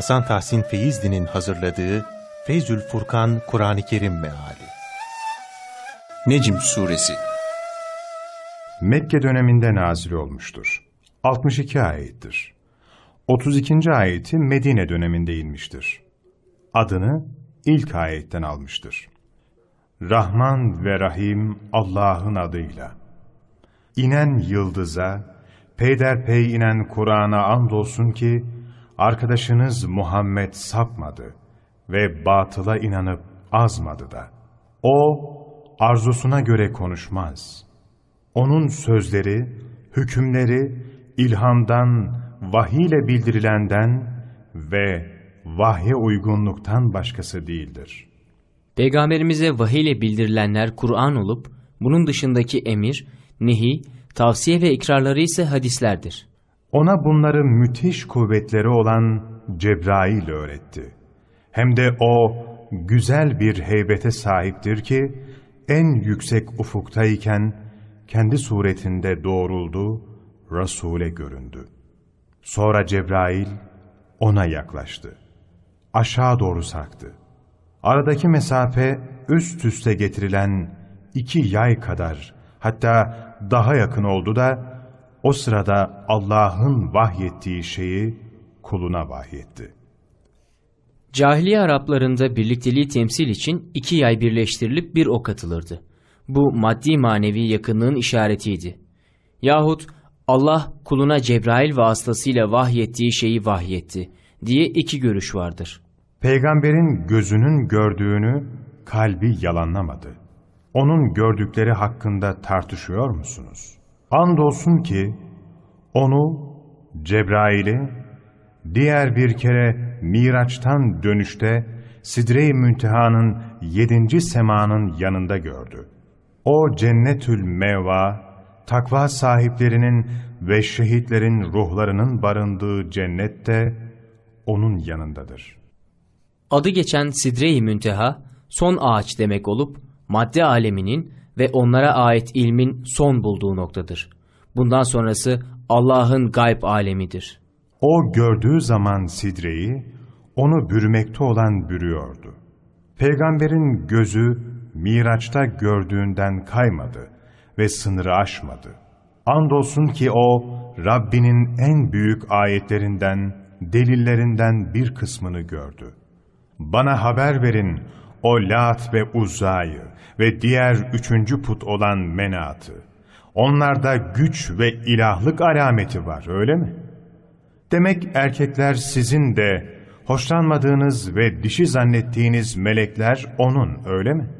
Hasan Tahsin Feyzli'nin hazırladığı Feyzül Furkan Kur'an-ı Kerim Meali Necm Suresi Mekke döneminde nazil olmuştur. 62 ayettir. 32. ayeti Medine döneminde inmiştir. Adını ilk ayetten almıştır. Rahman ve Rahim Allah'ın adıyla. İnen yıldıza, peyderpey inen Kur'an'a andolsun ki, arkadaşınız Muhammed sapmadı ve batıla inanıp azmadı da. O, arzusuna göre konuşmaz. Onun sözleri, hükümleri, ilhamdan, vahiy ile bildirilenden ve vahye uygunluktan başkası değildir. Peygamberimize vahiy ile bildirilenler Kur'an olup, bunun dışındaki emir, nehi, tavsiye ve ikrarları ise hadislerdir. Ona bunları müthiş kuvvetleri olan Cebrail öğretti. Hem de o güzel bir heybete sahiptir ki, en yüksek ufuktayken kendi suretinde doğruldu, Resul'e göründü. Sonra Cebrail ona yaklaştı. Aşağı doğru sarktı. Aradaki mesafe üst üste getirilen iki yay kadar, hatta daha yakın oldu da, o sırada Allah'ın vahyettiği şeyi kuluna vahyetti. Cahiliye Araplarında birlikteliği temsil için iki yay birleştirilip bir ok atılırdı. Bu maddi manevi yakınlığın işaretiydi. Yahut Allah kuluna Cebrail vasıtasıyla vahyettiği şeyi vahyetti diye iki görüş vardır. Peygamberin gözünün gördüğünü kalbi yalanlamadı. Onun gördükleri hakkında tartışıyor musunuz? Andolsun ki onu, Cebrail'i, diğer bir kere Miraç'tan dönüşte Sidre-i Münteha'nın yedinci semanın yanında gördü. O cennetül meva, takva sahiplerinin ve şehitlerin ruhlarının barındığı cennette onun yanındadır. Adı geçen Sidre-i Münteha, son ağaç demek olup, madde aleminin ve onlara ait ilmin son bulduğu noktadır. Bundan sonrası Allah'ın gayb alemidir. O gördüğü zaman Sidre'yi, onu bürümekte olan bürüyordu. Peygamberin gözü Miraç'ta gördüğünden kaymadı ve sınırı aşmadı. Andolsun ki o, Rabbinin en büyük ayetlerinden, delillerinden bir kısmını gördü. Bana haber verin o Lat ve Uzza'yı ve diğer üçüncü put olan Menat'ı. Onlarda güç ve ilahlık alameti var öyle mi? Demek erkekler sizin de hoşlanmadığınız ve dişi zannettiğiniz melekler onun öyle mi?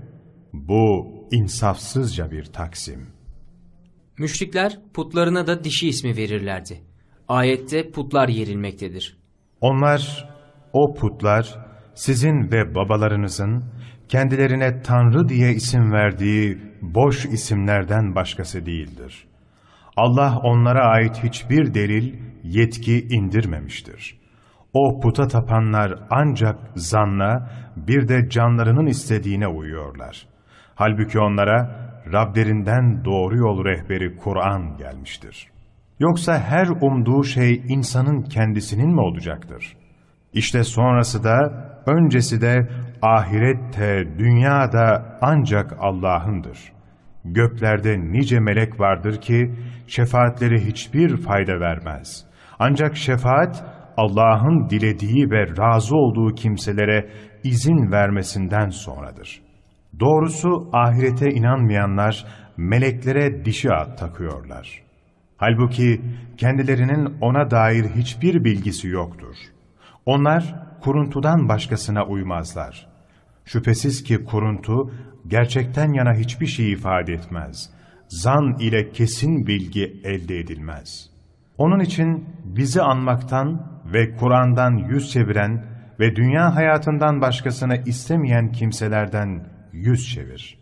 Bu insafsızca bir taksim. Müşrikler putlarına da dişi ismi verirlerdi. Ayette putlar yerilmektedir. Onlar, o putlar, sizin ve babalarınızın kendilerine Tanrı diye isim verdiği boş isimlerden başkası değildir. Allah onlara ait hiçbir delil, yetki indirmemiştir. O puta tapanlar ancak zanla, bir de canlarının istediğine uyuyorlar. Halbuki onlara Rablerinden doğru yol rehberi Kur'an gelmiştir. Yoksa her umduğu şey insanın kendisinin mi olacaktır? İşte sonrası da, öncesi de, ahirette, dünyada ancak Allah'ındır. Göklerde nice melek vardır ki, şefaatleri hiçbir fayda vermez. Ancak şefaat, Allah'ın dilediği ve razı olduğu kimselere izin vermesinden sonradır. Doğrusu ahirete inanmayanlar, meleklere dişi at takıyorlar. Halbuki kendilerinin ona dair hiçbir bilgisi yoktur. Onlar kuruntudan başkasına uymazlar. Şüphesiz ki kuruntu gerçekten yana hiçbir şey ifade etmez. Zan ile kesin bilgi elde edilmez. Onun için bizi anmaktan ve Kur'an'dan yüz çeviren ve dünya hayatından başkasını istemeyen kimselerden yüz çevir.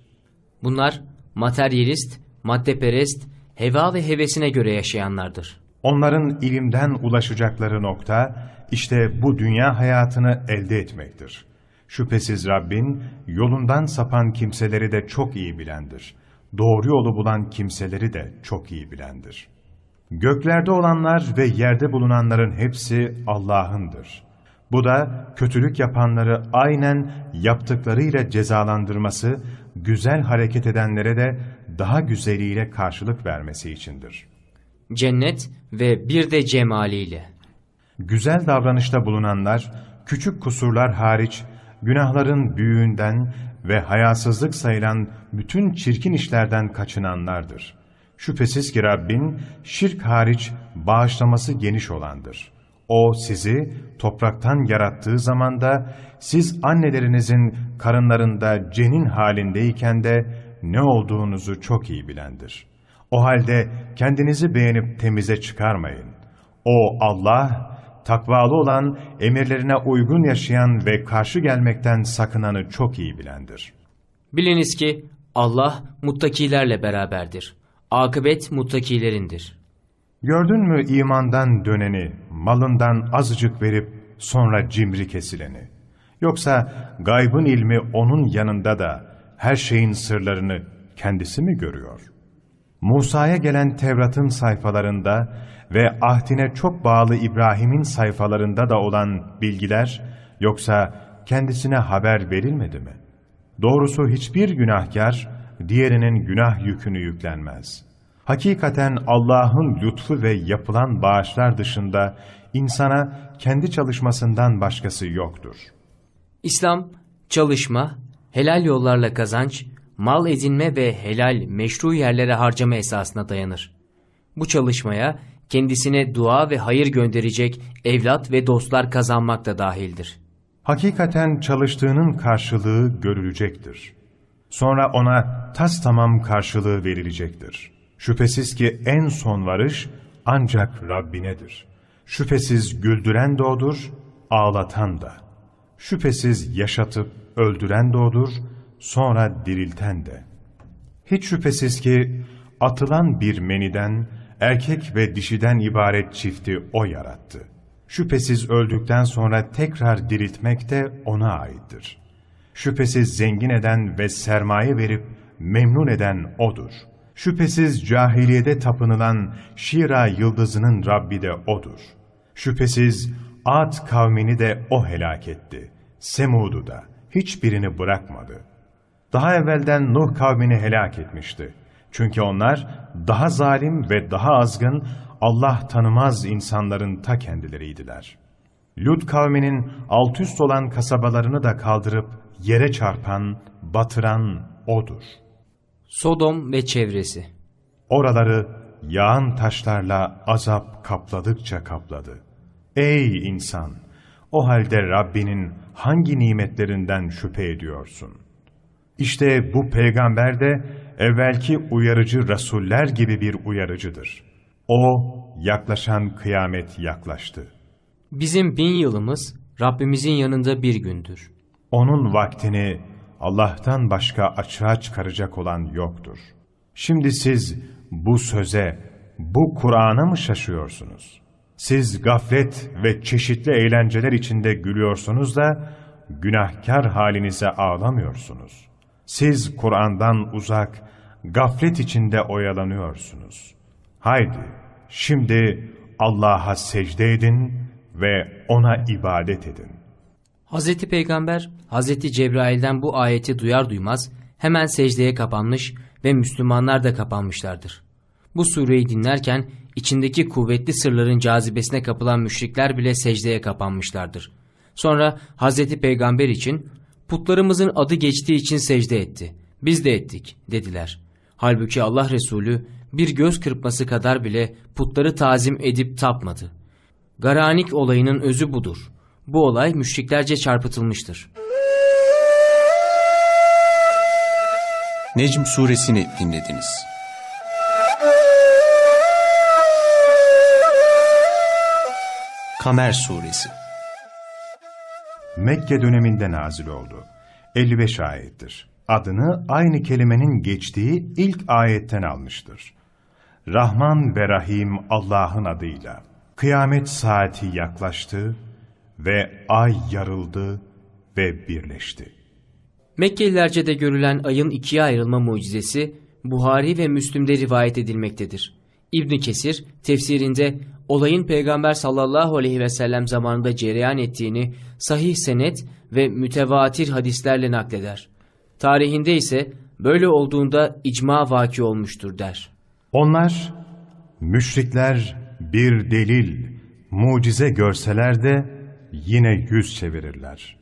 Bunlar materyalist, maddeperest, heva ve hevesine göre yaşayanlardır. Onların ilimden ulaşacakları nokta, işte bu dünya hayatını elde etmektir. Şüphesiz Rabbin, yolundan sapan kimseleri de çok iyi bilendir. Doğru yolu bulan kimseleri de çok iyi bilendir. Göklerde olanlar ve yerde bulunanların hepsi Allah'ındır. Bu da kötülük yapanları aynen yaptıklarıyla cezalandırması, güzel hareket edenlere de daha güzeliyle karşılık vermesi içindir. Cennet ve bir de cemaliyle. Güzel davranışta bulunanlar, küçük kusurlar hariç, günahların büyüğünden ve hayasızlık sayılan bütün çirkin işlerden kaçınanlardır. Şüphesiz ki Rabbin, şirk hariç bağışlaması geniş olandır. O sizi topraktan yarattığı zamanda, siz annelerinizin karınlarında cenin halindeyken de ne olduğunuzu çok iyi bilendir. O halde kendinizi beğenip temize çıkarmayın. O Allah, takvalı olan, emirlerine uygun yaşayan ve karşı gelmekten sakınanı çok iyi bilendir. Biliniz ki Allah muttakilerle beraberdir. Akıbet muttakilerindir. Gördün mü imandan döneni, malından azıcık verip sonra cimri kesileni? Yoksa gaybın ilmi onun yanında da her şeyin sırlarını kendisi mi görüyor? Musa'ya gelen Tevrat'ın sayfalarında ve ahdine çok bağlı İbrahim'in sayfalarında da olan bilgiler, yoksa kendisine haber verilmedi mi? Doğrusu hiçbir günahkar, diğerinin günah yükünü yüklenmez. Hakikaten Allah'ın lütfu ve yapılan bağışlar dışında insana kendi çalışmasından başkası yoktur. İslam, çalışma, helal yollarla kazanç, mal edinme ve helal meşru yerlere harcama esasına dayanır. Bu çalışmaya kendisine dua ve hayır gönderecek evlat ve dostlar kazanmak da dahildir. Hakikaten çalıştığının karşılığı görülecektir. Sonra ona tas tamam karşılığı verilecektir. Şüphesiz ki en son varış ancak Rabbinedir. Şüphesiz güldüren de O'dur, ağlatan da. Şüphesiz yaşatıp öldüren de O'dur, sonra dirilten de. Hiç şüphesiz ki atılan bir meniden, erkek ve dişiden ibaret çifti O yarattı. Şüphesiz öldükten sonra tekrar diriltmek de O'na aittir. Şüphesiz zengin eden ve sermaye verip memnun eden O'dur. Şüphesiz cahiliyede tapınılan Şira yıldızının Rabbi de O'dur. Şüphesiz Ad kavmini de O helak etti. Semud'u da hiçbirini bırakmadı. Daha evvelden Nuh kavmini helak etmişti. Çünkü onlar daha zalim ve daha azgın, Allah tanımaz insanların ta kendileriydiler. Lut kavminin alt üst olan kasabalarını da kaldırıp yere çarpan, batıran O'dur. Sodom ve çevresi. Oraları yağan taşlarla azap kapladıkça kapladı. Ey insan! O halde Rabbinin hangi nimetlerinden şüphe ediyorsun? İşte bu peygamber de evvelki uyarıcı rasuller gibi bir uyarıcıdır. O, yaklaşan kıyamet yaklaştı. Bizim bin yılımız Rabbimizin yanında bir gündür. Onun vaktini Allah'tan başka açığa çıkaracak olan yoktur. Şimdi siz bu söze, bu Kur'an'a mı şaşıyorsunuz? Siz gaflet ve çeşitli eğlenceler içinde gülüyorsunuz da, günahkar halinize ağlamıyorsunuz. Siz Kur'an'dan uzak, gaflet içinde oyalanıyorsunuz. Haydi, şimdi Allah'a secde edin ve O'na ibadet edin. Hazreti Peygamber, Hazreti Cebrail'den bu ayeti duyar duymaz hemen secdeye kapanmış ve Müslümanlar da kapanmışlardır. Bu sureyi dinlerken içindeki kuvvetli sırların cazibesine kapılan müşrikler bile secdeye kapanmışlardır. Sonra Hazreti Peygamber için putlarımızın adı geçtiği için secde etti. Biz de ettik dediler. Halbuki Allah Resulü bir göz kırpması kadar bile putları tazim edip tapmadı. Garanik olayının özü budur. Bu olay müşriklerce çarpıtılmıştır. Necm suresini dinlediniz. Kamer suresi Mekke döneminde nazil oldu. 55 ayettir. Adını aynı kelimenin geçtiği ilk ayetten almıştır. Rahman ve Rahim Allah'ın adıyla. Kıyamet saati yaklaştı ve ay yarıldı ve birleşti. Mekkelilerce de görülen ayın ikiye ayrılma mucizesi Buhari ve Müslim'de rivayet edilmektedir. İbn Kesir tefsirinde olayın Peygamber sallallahu aleyhi ve sellem zamanında cereyan ettiğini sahih senet ve mütevatir hadislerle nakleder. Tarihinde ise böyle olduğunda icma vaki olmuştur der. Onlar, müşrikler bir delil, mucize görseler de yine yüz çevirirler.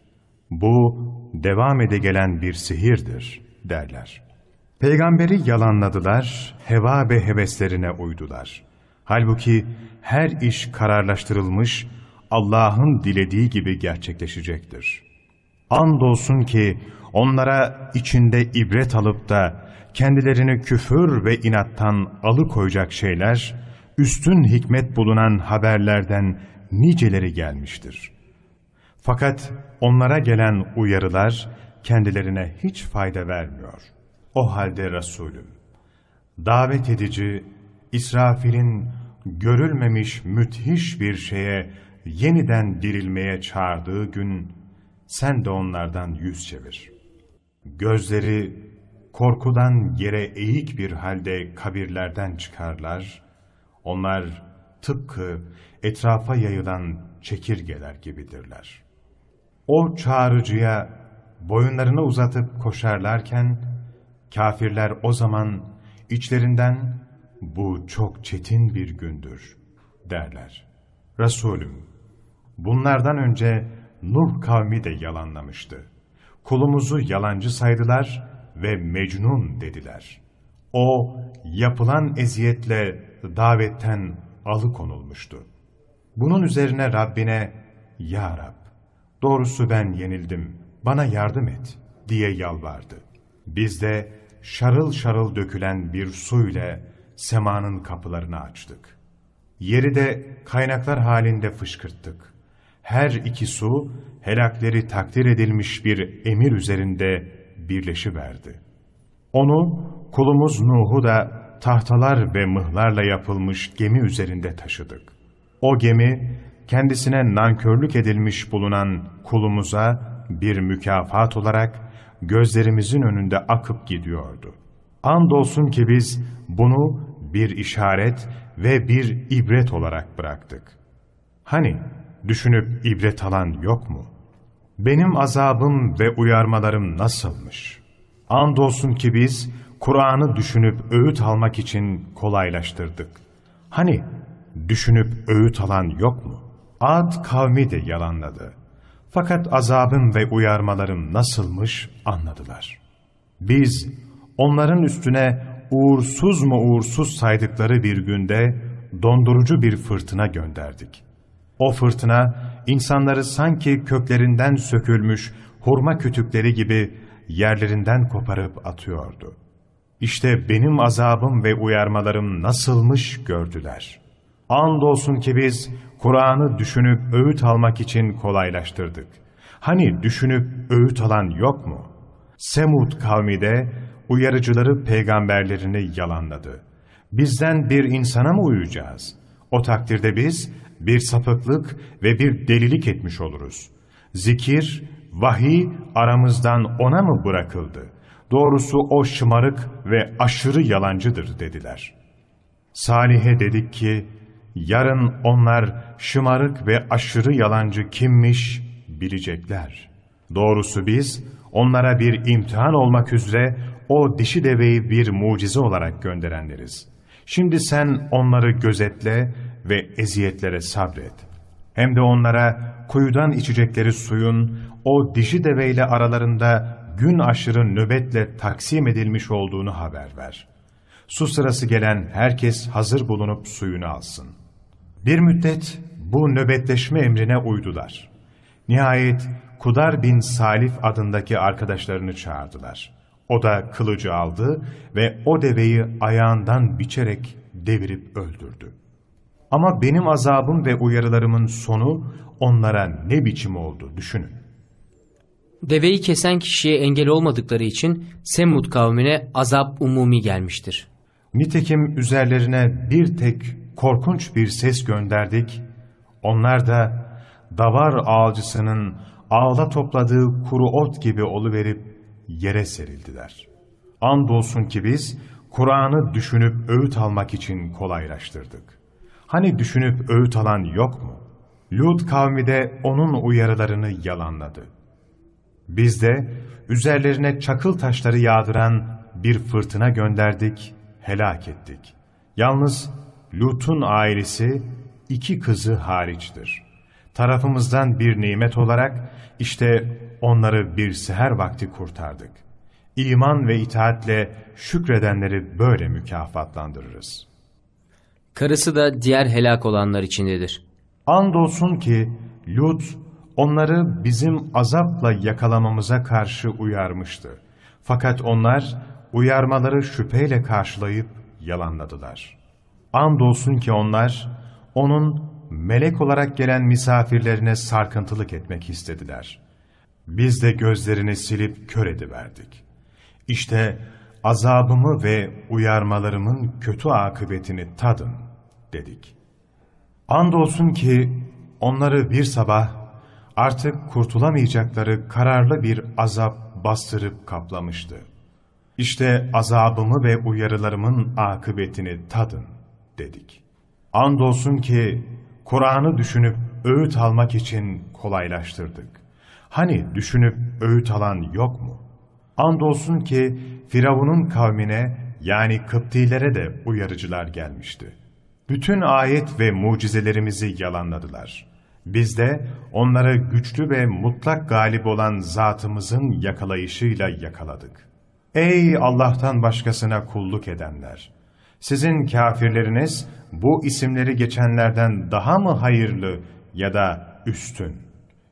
Bu devam ede gelen bir sihirdir derler. Peygamberi yalanladılar, heva ve heveslerine uydular. Halbuki her iş kararlaştırılmış, Allah'ın dilediği gibi gerçekleşecektir. Andolsun ki onlara içinde ibret alıp da kendilerini küfür ve inattan alıkoyacak şeyler, üstün hikmet bulunan haberlerden niceleri gelmiştir. Fakat onlara gelen uyarılar kendilerine hiç fayda vermiyor. O halde Resulüm, davet edici, İsrafil'in görülmemiş müthiş bir şeye yeniden dirilmeye çağırdığı gün, sen de onlardan yüz çevir. Gözleri korkudan yere eğik bir halde kabirlerden çıkarlar, onlar tıpkı etrafa yayılan çekirgeler gibidirler. O çağrıcıya boyunlarını uzatıp koşarlarken, kafirler o zaman içlerinden bu çok çetin bir gündür derler. Resulüm, bunlardan önce Nuh kavmi de yalanlamıştı. Kulumuzu yalancı saydılar ve mecnun dediler. O yapılan eziyetle davetten alıkonulmuştu. Bunun üzerine Rabbine, Ya Rab, doğrusu ben yenildim, bana yardım et diye yalvardı. Biz de şarıl şarıl dökülen bir su ile semanın kapılarını açtık. Yeri de kaynaklar halinde fışkırttık. Her iki su helakleri takdir edilmiş bir emir üzerinde birleşiverdi. Onu kulumuz Nuh'u da tahtalar ve mıhlarla yapılmış gemi üzerinde taşıdık. O gemi kendisine nankörlük edilmiş bulunan kulumuza bir mükafat olarak gözlerimizin önünde akıp gidiyordu. Andolsun ki biz bunu bir işaret ve bir ibret olarak bıraktık. Hani düşünüp ibret alan yok mu? Benim azabım ve uyarmalarım nasılmış? Andolsun ki biz Kur'an'ı düşünüp öğüt almak için kolaylaştırdık. Hani düşünüp öğüt alan yok mu? Ad kavmi de yalanladı. Fakat azabım ve uyarmalarım nasılmış anladılar. Biz onların üstüne uğursuz mu uğursuz saydıkları bir günde dondurucu bir fırtına gönderdik. O fırtına insanları sanki köklerinden sökülmüş hurma kütükleri gibi yerlerinden koparıp atıyordu. İşte benim azabım ve uyarmalarım nasılmış gördüler. Andolsun ki biz Kur'an'ı düşünüp öğüt almak için kolaylaştırdık. Hani düşünüp öğüt alan yok mu? Semud kavmi de uyarıcıları peygamberlerini yalanladı. Bizden bir insana mı uyacağız? O takdirde biz bir sapıklık ve bir delilik etmiş oluruz. Zikir, vahiy aramızdan ona mı bırakıldı? Doğrusu o şımarık ve aşırı yalancıdır dediler. Salih'e dedik ki, yarın onlar şımarık ve aşırı yalancı kimmiş bilecekler. Doğrusu biz onlara bir imtihan olmak üzere o dişi deveyi bir mucize olarak gönderenleriz. Şimdi sen onları gözetle ve eziyetlere sabret. Hem de onlara kuyudan içecekleri suyun o dişi deveyle aralarında gün aşırı nöbetle taksim edilmiş olduğunu haber ver. Su sırası gelen herkes hazır bulunup suyunu alsın. Bir müddet bu nöbetleşme emrine uydular. Nihayet Kudar bin Salif adındaki arkadaşlarını çağırdılar. O da kılıcı aldı ve o deveyi ayağından biçerek devirip öldürdü. Ama benim azabım ve uyarılarımın sonu onlara ne biçim oldu düşünün. Deveyi kesen kişiye engel olmadıkları için Semud kavmine azap umumi gelmiştir. Nitekim üzerlerine bir tek korkunç bir ses gönderdik. Onlar da davar ağacısının ağla topladığı kuru ot gibi oluverip yere serildiler. Andolsun ki biz Kur'an'ı düşünüp öğüt almak için kolaylaştırdık. Hani düşünüp öğüt alan yok mu? Lut kavmi de onun uyarılarını yalanladı. Biz de üzerlerine çakıl taşları yağdıran bir fırtına gönderdik, helak ettik. Yalnız Lut'un ailesi iki kızı hariçtir. Tarafımızdan bir nimet olarak işte onları bir seher vakti kurtardık. İman ve itaatle şükredenleri böyle mükafatlandırırız. Karısı da diğer helak olanlar içindedir. Andolsun ki Lut onları bizim azapla yakalamamıza karşı uyarmıştı. Fakat onlar uyarmaları şüpheyle karşılayıp yalanladılar. Andolsun ki onlar onun melek olarak gelen misafirlerine sarkıntılık etmek istediler. Biz de gözlerini silip kör ediverdik. İşte azabımı ve uyarmalarımın kötü akıbetini tadın dedik. Andolsun ki onları bir sabah artık kurtulamayacakları kararlı bir azap bastırıp kaplamıştı. İşte azabımı ve uyarılarımın akıbetini tadın dedik. Andolsun ki Kur'an'ı düşünüp öğüt almak için kolaylaştırdık. Hani düşünüp öğüt alan yok mu? Andolsun ki Firavun'un kavmine yani Kıptilere de uyarıcılar gelmişti. Bütün ayet ve mucizelerimizi yalanladılar. Biz de onları güçlü ve mutlak galip olan zatımızın yakalayışıyla yakaladık. Ey Allah'tan başkasına kulluk edenler! Sizin kafirleriniz bu isimleri geçenlerden daha mı hayırlı ya da üstün?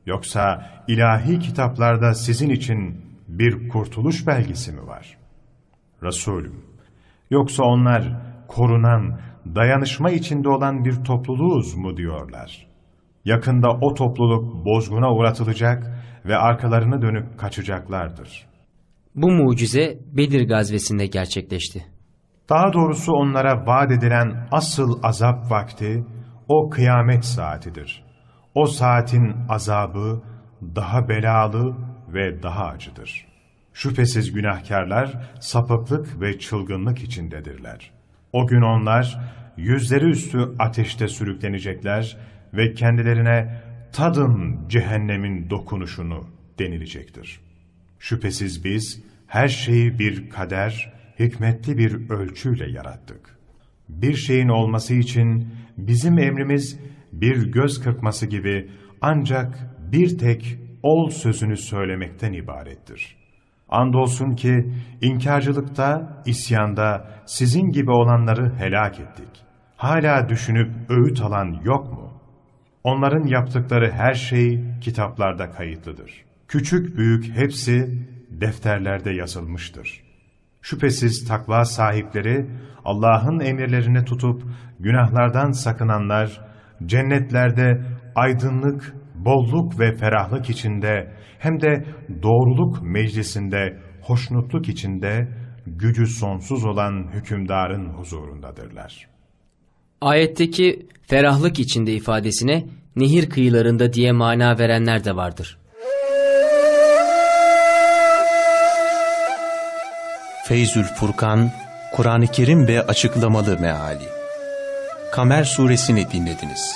Yoksa ilahi kitaplarda sizin için bir kurtuluş belgesi mi var? Resulüm, yoksa onlar korunan, dayanışma içinde olan bir topluluğuz mu diyorlar? Yakında o topluluk bozguna uğratılacak ve arkalarını dönüp kaçacaklardır. Bu mucize Bedir gazvesinde gerçekleşti. Daha doğrusu onlara vaat edilen asıl azap vakti o kıyamet saatidir. O saatin azabı daha belalı ve daha acıdır. Şüphesiz günahkarlar sapıklık ve çılgınlık içindedirler. O gün onlar yüzleri üstü ateşte sürüklenecekler ve kendilerine tadın cehennemin dokunuşunu denilecektir. Şüphesiz biz her şeyi bir kader, hikmetli bir ölçüyle yarattık. Bir şeyin olması için bizim emrimiz bir göz kırpması gibi ancak bir tek ol sözünü söylemekten ibarettir. Andolsun ki inkarcılıkta, isyanda sizin gibi olanları helak ettik. Hala düşünüp öğüt alan yok mu? Onların yaptıkları her şey kitaplarda kayıtlıdır. Küçük büyük hepsi defterlerde yazılmıştır. Şüphesiz takva sahipleri Allah'ın emirlerini tutup günahlardan sakınanlar cennetlerde aydınlık, bolluk ve ferahlık içinde hem de doğruluk meclisinde hoşnutluk içinde gücü sonsuz olan hükümdarın huzurundadırlar. Ayetteki ferahlık içinde ifadesine nehir kıyılarında diye mana verenler de vardır. Feyzül Furkan, Kur'an-ı Kerim ve açıklamalı meali. Kamer suresini dinlediniz.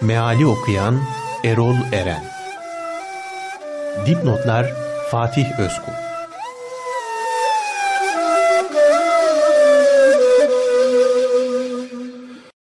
Meali okuyan Erol Eren Dipnotlar Fatih Özkul